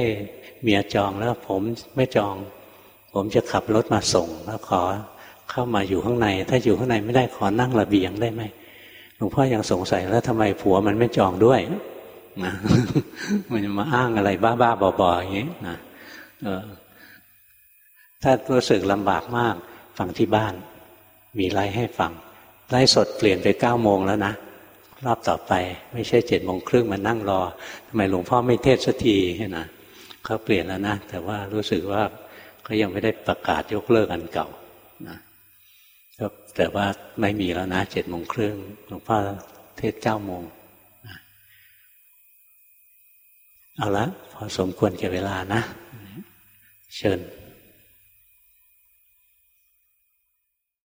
เมียจองแล้วผมไม่จอง ผมจะขับรถมาส่งแล้วขอเข้ามาอยู่ข้างใน ถ้าอยู่ข้างในไม่ได้ขอนั่งระเบียงได้ไหมหลวงพ่อยังสงสัยแล้วทำไมผัวมันไม่จองด้วยนะมันจะมาอ้างอะไรบ้าๆบอๆอย่างนี้นะเออ ถ้ารู้สึกลำบากมากฟังที่บ้าน มีไลฟ์ให้ฟังไลฟ์สดเปลี่ยนไปเก้าโมงแล้วนะรอบต่อไป ไม่ใช่เจ็ดโมงครึ่งมานั่งรอทำไมหลวงพ่อไม่เทศสักทีนะเขาเปลี่ยนแล้วนะแต่ว่ารู้สึกว่า ก็ยังไม่ได้ประกาศยกเลิกอันเก่านะแต่ว่าไม่มีแล้วนะเจ็ดโมงครึ่งหลวงพ่อเทศเจ้าโมงนะเอาละพอสมควรแก่เวลานะ เชิญ